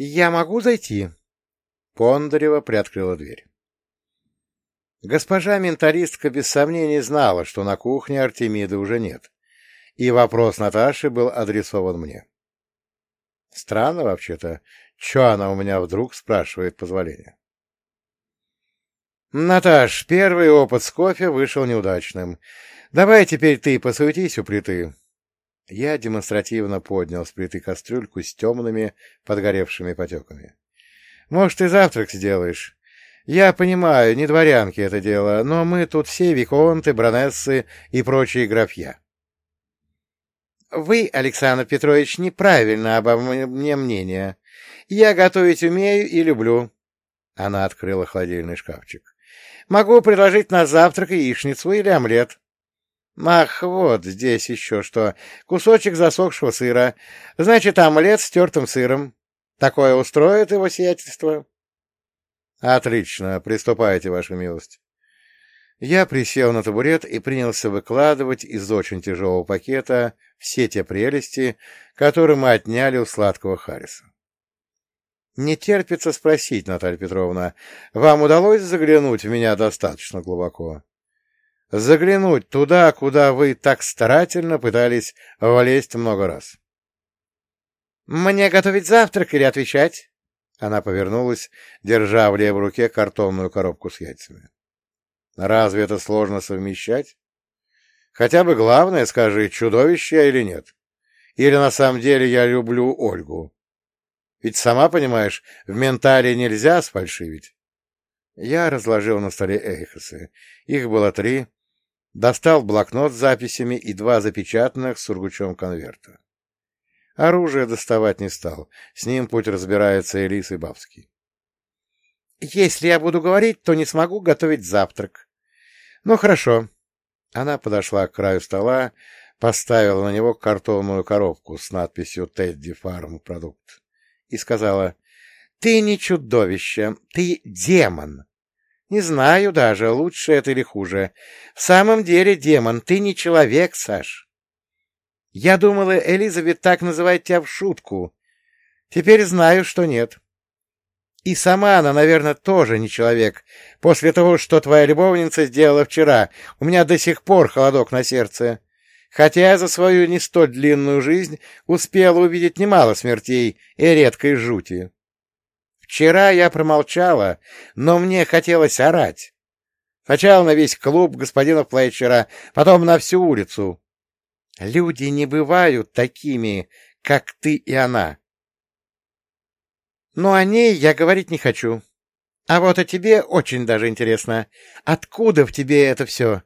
Я могу зайти? Пондарева приоткрыла дверь. Госпожа менталистка без сомнений знала, что на кухне Артемиды уже нет, и вопрос Наташи был адресован мне. Странно вообще-то, что она у меня вдруг спрашивает позволения. Наташ, первый опыт с кофе вышел неудачным. Давай теперь ты посуетись у плиты. Я демонстративно поднял с плиты кастрюльку с темными подгоревшими потеками. Может, ты завтрак сделаешь? Я понимаю, не дворянки это дело, но мы тут все виконты, бронессы и прочие графья. Вы, Александр Петрович, неправильно обо мне мнение. Я готовить умею и люблю. Она открыла холодильный шкафчик. Могу предложить на завтрак яичницу или омлет. Ах, вот здесь еще что. Кусочек засохшего сыра. Значит, омлет с тертым сыром. Такое устроит его сиятельство? Отлично. Приступайте, ваша милость. Я присел на табурет и принялся выкладывать из очень тяжелого пакета все те прелести, которые мы отняли у сладкого Харриса. Не терпится спросить, Наталья Петровна, вам удалось заглянуть в меня достаточно глубоко? Заглянуть туда, куда вы так старательно пытались влезть много раз. «Мне готовить завтрак или отвечать?» Она повернулась, держа в левой руке картонную коробку с яйцами. «Разве это сложно совмещать? Хотя бы главное скажи, чудовище я или нет. Или на самом деле я люблю Ольгу. Ведь сама понимаешь, в ментале нельзя сфальшивить. Я разложил на столе эйхосы. Их было три. Достал блокнот с записями и два запечатанных с сургучом конверта. Оружие доставать не стал. С ним путь разбирается Элис и Бабский. «Если я буду говорить, то не смогу готовить завтрак». «Ну, хорошо». Она подошла к краю стола, поставила на него картонную коробку с надписью «Тедди Фарм Продукт» и сказала, «Ты не чудовище, ты демон. Не знаю даже, лучше это или хуже. В самом деле, демон, ты не человек, Саш. Я думала, Элизабет так называет тебя в шутку. Теперь знаю, что нет. И сама она, наверное, тоже не человек. После того, что твоя любовница сделала вчера, у меня до сих пор холодок на сердце хотя за свою не столь длинную жизнь успела увидеть немало смертей и редкой жути. Вчера я промолчала, но мне хотелось орать. Сначала на весь клуб господина Флетчера, потом на всю улицу. Люди не бывают такими, как ты и она. Но о ней я говорить не хочу. А вот о тебе очень даже интересно. Откуда в тебе это все?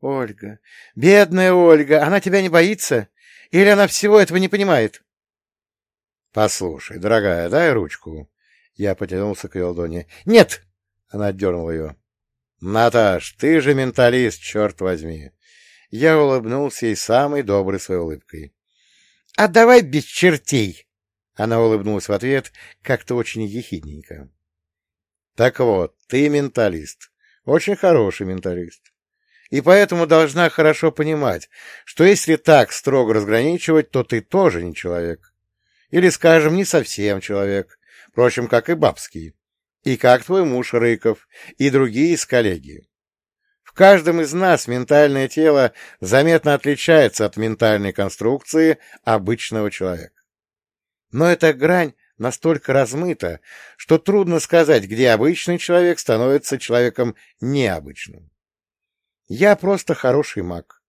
Ольга, бедная Ольга, она тебя не боится? Или она всего этого не понимает? Послушай, дорогая, дай ручку. Я потянулся к ее ладони. Нет! Она отдернула ее. Наташ, ты же менталист, черт возьми. Я улыбнулся ей самой доброй своей улыбкой. — А давай без чертей! Она улыбнулась в ответ, как-то очень ехидненько. — Так вот, ты менталист. Очень хороший менталист и поэтому должна хорошо понимать, что если так строго разграничивать, то ты тоже не человек. Или, скажем, не совсем человек, впрочем, как и бабский, и как твой муж Рыков, и другие из коллеги. В каждом из нас ментальное тело заметно отличается от ментальной конструкции обычного человека. Но эта грань настолько размыта, что трудно сказать, где обычный человек становится человеком необычным. Я просто хороший маг.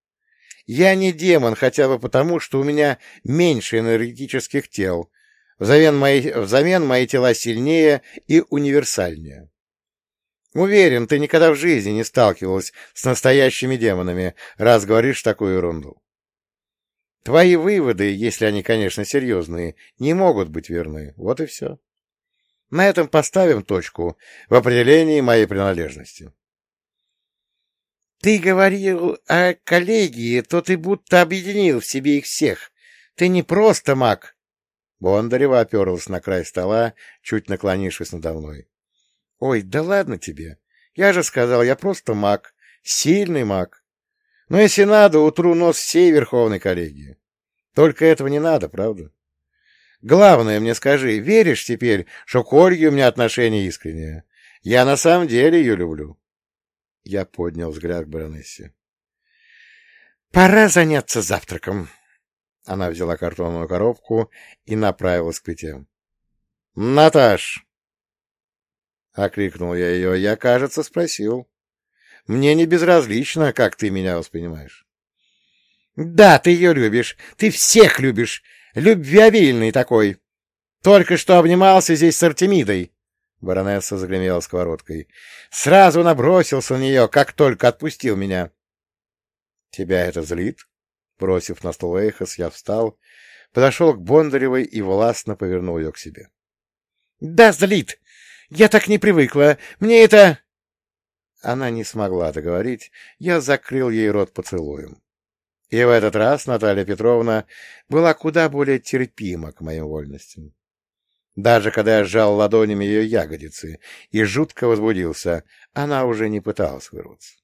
Я не демон хотя бы потому, что у меня меньше энергетических тел. Взамен мои, взамен мои тела сильнее и универсальнее. Уверен, ты никогда в жизни не сталкивалась с настоящими демонами, раз говоришь такую ерунду. Твои выводы, если они, конечно, серьезные, не могут быть верны. Вот и все. На этом поставим точку в определении моей принадлежности. Ты говорил о коллегии, то ты будто объединил в себе их всех. Ты не просто маг. Бондарева оперлась на край стола, чуть наклонившись надо мной. — Ой, да ладно тебе. Я же сказал, я просто маг. Сильный маг. Но если надо, утру нос всей верховной коллегии. Только этого не надо, правда? Главное мне скажи, веришь теперь, что к Ольге у меня отношения искренние? Я на самом деле ее люблю. Я поднял взгляд к баронессе. — Пора заняться завтраком. Она взяла картонную коробку и направилась к плите. — Наташ! — окликнул я ее. Я, кажется, спросил. — Мне не безразлично, как ты меня воспринимаешь. — Да, ты ее любишь. Ты всех любишь. Любвеобильный такой. Только что обнимался здесь с Артемидой. Баронесса загремела сковородкой. Сразу набросился на нее, как только отпустил меня. — Тебя это злит? Бросив на стол Эйхос, я встал, подошел к Бондаревой и властно повернул ее к себе. — Да, злит! Я так не привыкла. Мне это... Она не смогла договорить. Я закрыл ей рот поцелуем. И в этот раз Наталья Петровна была куда более терпима к моим вольностям. Даже когда я сжал ладонями ее ягодицы и жутко возбудился, она уже не пыталась вырваться.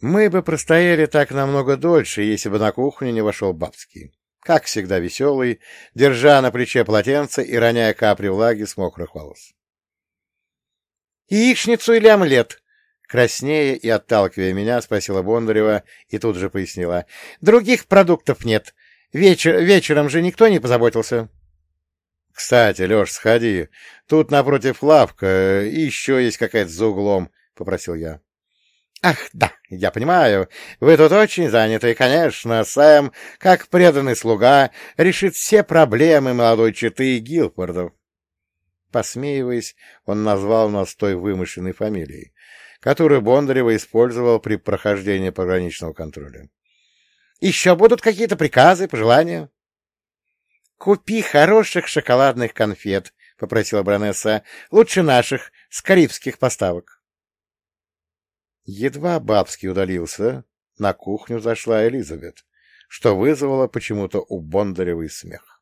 Мы бы простояли так намного дольше, если бы на кухню не вошел Бабский. Как всегда веселый, держа на плече полотенце и роняя капли влаги с мокрых волос. «Яичницу или омлет?» Краснея и отталкивая меня, спросила Бондарева и тут же пояснила. «Других продуктов нет. Вечер... Вечером же никто не позаботился». «Кстати, Леш, сходи. Тут напротив лавка, и еще есть какая-то за углом», — попросил я. Ах, да, я понимаю, вы тут очень заняты, конечно, Сэм, как преданный слуга, решит все проблемы молодой четы Гилфордов. Посмеиваясь, он назвал нас той вымышленной фамилией, которую Бондарева использовал при прохождении пограничного контроля. — Еще будут какие-то приказы, пожелания? — Купи хороших шоколадных конфет, — попросила Бронесса, — лучше наших, с карибских поставок. Едва Бабский удалился, на кухню зашла Элизабет, что вызвало почему-то у Бондаревой смех.